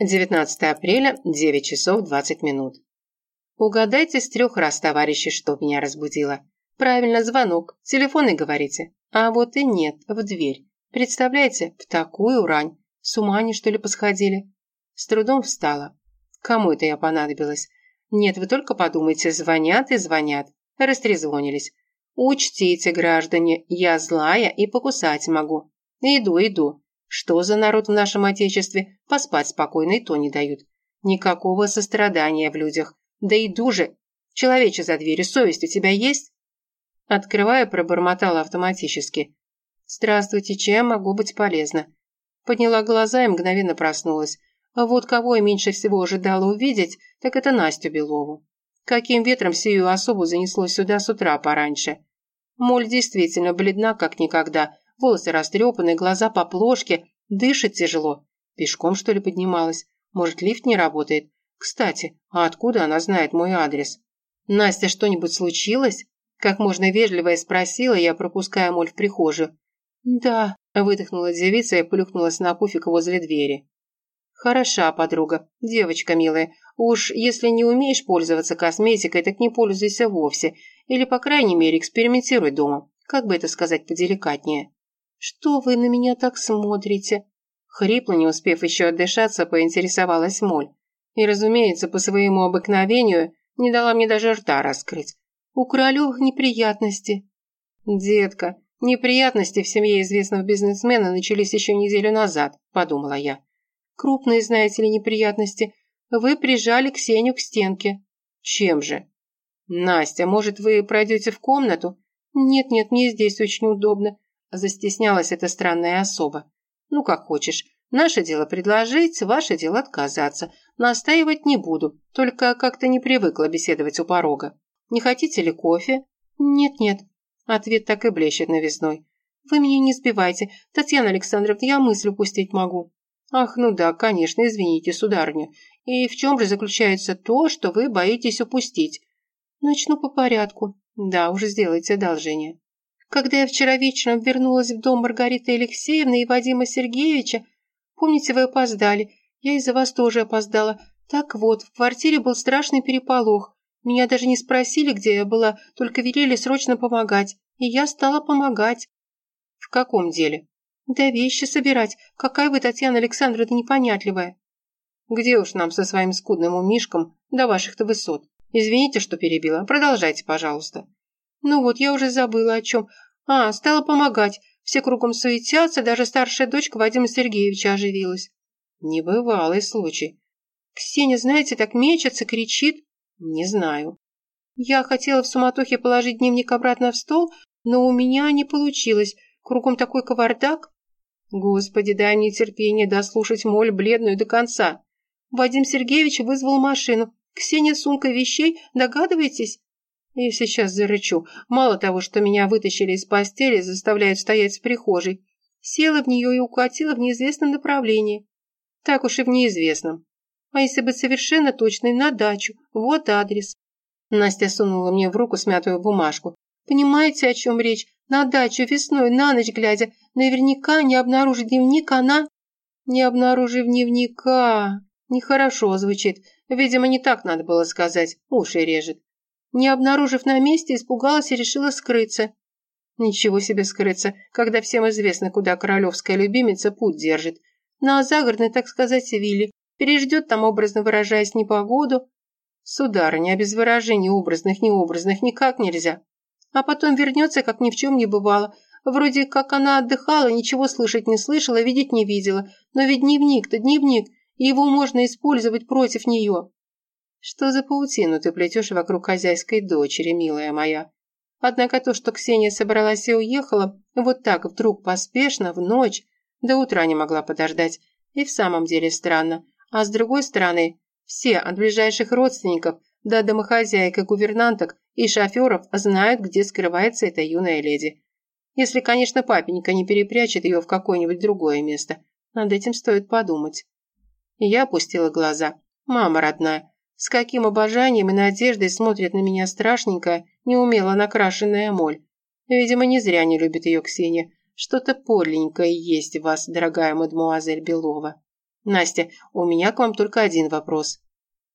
19 апреля, 9 часов 20 минут. Угадайте с трех раз, товарищи, что меня разбудило. Правильно, звонок. Телефоны говорите. А вот и нет, в дверь. Представляете, в такую рань. С ума они, что ли, посходили? С трудом встала. Кому это я понадобилась? Нет, вы только подумайте, звонят и звонят. Растрезвонились. Учтите, граждане, я злая и покусать могу. Иду, иду. Что за народ в нашем Отечестве? Поспать спокойно и то не дают. Никакого сострадания в людях. Да иду же. Человече за дверью, совесть у тебя есть? Открывая, пробормотала автоматически. «Здравствуйте, чем могу быть полезна?» Подняла глаза и мгновенно проснулась. А вот кого я меньше всего ожидала увидеть, так это Настю Белову. Каким ветром сию особу занесло сюда с утра пораньше? Моль действительно бледна, как никогда. Волосы растрепаны, глаза по плошке, дышит тяжело. Пешком, что ли, поднималась? Может, лифт не работает? Кстати, а откуда она знает мой адрес? Настя, что-нибудь случилось? Как можно вежливо спросила я, пропуская Моль в прихожую. «Да», – выдохнула девица и плюхнулась на пуфик возле двери. «Хороша, подруга, девочка милая. Уж если не умеешь пользоваться косметикой, так не пользуйся вовсе. Или, по крайней мере, экспериментируй дома. Как бы это сказать поделикатнее?» «Что вы на меня так смотрите?» Хрипло, не успев еще отдышаться, поинтересовалась Моль. И, разумеется, по своему обыкновению не дала мне даже рта раскрыть. «У Королевых неприятности». «Детка, неприятности в семье известного бизнесмена начались еще неделю назад», – подумала я. «Крупные, знаете ли, неприятности. Вы прижали Ксению к стенке». «Чем же?» «Настя, может, вы пройдете в комнату?» «Нет-нет, мне здесь очень удобно», – застеснялась эта странная особа. «Ну, как хочешь. Наше дело предложить, ваше дело отказаться. Настаивать не буду, только как-то не привыкла беседовать у порога». Не хотите ли кофе?» «Нет-нет». Ответ так и блещет новизной. «Вы меня не сбивайте. Татьяна Александровна, я мысль упустить могу». «Ах, ну да, конечно, извините, сударыня. И в чем же заключается то, что вы боитесь упустить?» «Начну по порядку. Да, уже сделайте одолжение». Когда я вчера вечером вернулась в дом Маргариты Алексеевны и Вадима Сергеевича, помните, вы опоздали, я из-за вас тоже опоздала. Так вот, в квартире был страшный переполох. Меня даже не спросили, где я была, только велели срочно помогать. И я стала помогать. В каком деле? Да вещи собирать. Какая вы, Татьяна Александровна, непонятливая. Где уж нам со своим скудным умишком до ваших-то высот? Извините, что перебила. Продолжайте, пожалуйста. Ну вот, я уже забыла о чем. А, стала помогать. Все кругом суетятся, даже старшая дочка Вадима Сергеевича оживилась. Небывалый случай. Ксения, знаете, так мечется, кричит. Не знаю. Я хотела в суматохе положить дневник обратно в стол, но у меня не получилось. Кругом такой кавардак. Господи, дай мне терпение дослушать моль бледную до конца. Вадим Сергеевич вызвал машину. Ксения сумка вещей, догадываетесь? Я сейчас зарычу. Мало того, что меня вытащили из постели, заставляют стоять в прихожей. Села в нее и укатила в неизвестном направлении. Так уж и в неизвестном. А если быть совершенно точной, на дачу. Вот адрес. Настя сунула мне в руку смятую бумажку. Понимаете, о чем речь? На дачу весной, на ночь глядя. Наверняка не обнаружив дневник, она... Не обнаружив дневника... Нехорошо звучит. Видимо, не так надо было сказать. Уши режет. Не обнаружив на месте, испугалась и решила скрыться. Ничего себе скрыться, когда всем известно, куда королевская любимица путь держит. На загородной, так сказать, вилле, переждет там, образно выражаясь, непогоду. Сударыня, без выражений образных, необразных никак нельзя. А потом вернется, как ни в чем не бывало. Вроде как она отдыхала, ничего слышать не слышала, видеть не видела. Но ведь дневник-то дневник, и его можно использовать против нее. Что за паутину ты плетешь вокруг хозяйской дочери, милая моя? Однако то, что Ксения собралась и уехала, вот так вдруг поспешно, в ночь, до утра не могла подождать, и в самом деле странно. А с другой стороны, все от ближайших родственников до домохозяек и гувернанток и шоферов знают, где скрывается эта юная леди. Если, конечно, папенька не перепрячет ее в какое-нибудь другое место. Над этим стоит подумать. Я опустила глаза. Мама родная, с каким обожанием и надеждой смотрит на меня страшненькая, неумело накрашенная моль. Видимо, не зря не любит ее Ксения. Что-то подленькое есть в вас, дорогая мадемуазель Белова. Настя, у меня к вам только один вопрос.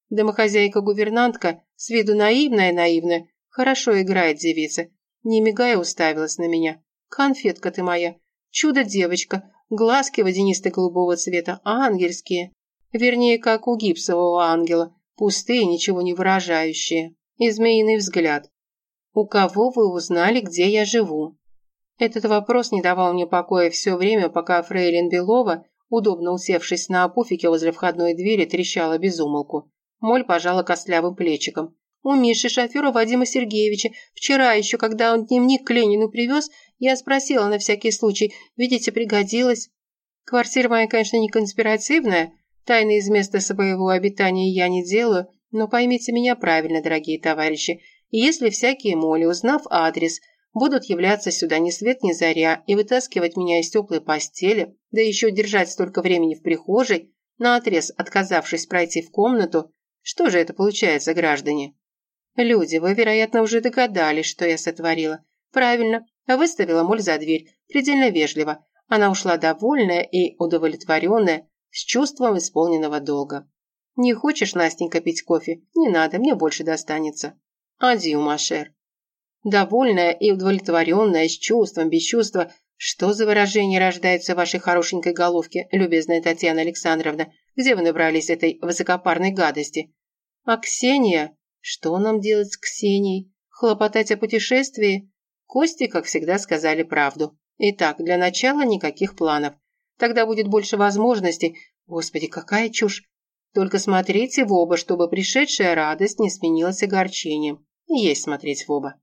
Домохозяйка-гувернантка, с виду наивная-наивная, хорошо играет девица. Не мигая уставилась на меня. Конфетка ты моя. Чудо-девочка. Глазки водянисто-голубого цвета, ангельские. Вернее, как у гипсового ангела. Пустые, ничего не выражающие. И змеиный взгляд. У кого вы узнали, где я живу? Этот вопрос не давал мне покоя все время, пока фрейлин Белова, удобно усевшись на пуфике возле входной двери, трещала безумолку. Моль пожала костлявым плечиком. У Миши, шофера Вадима Сергеевича, вчера еще, когда он дневник к Ленину привез, я спросила на всякий случай, видите, пригодилось. Квартира моя, конечно, не конспиративная, тайны из места своего обитания я не делаю, но поймите меня правильно, дорогие товарищи, если всякие моли, узнав адрес, будут являться сюда ни свет ни заря и вытаскивать меня из теплой постели, да еще держать столько времени в прихожей, наотрез отказавшись пройти в комнату, что же это получается, граждане? Люди, вы, вероятно, уже догадались, что я сотворила. Правильно, выставила моль за дверь, предельно вежливо. Она ушла довольная и удовлетворенная, с чувством исполненного долга. «Не хочешь, Настенька, пить кофе? Не надо, мне больше достанется». «Адью, Машер». Довольная и удовлетворенная, с чувством, без чувства. Что за выражение рождается в вашей хорошенькой головке, любезная Татьяна Александровна? Где вы набрались этой высокопарной гадости? А Ксения? Что нам делать с Ксенией? Хлопотать о путешествии? Кости, как всегда, сказали правду. Итак, для начала никаких планов. Тогда будет больше возможностей. Господи, какая чушь. Только смотрите в оба, чтобы пришедшая радость не сменилась огорчением. Есть смотреть в оба.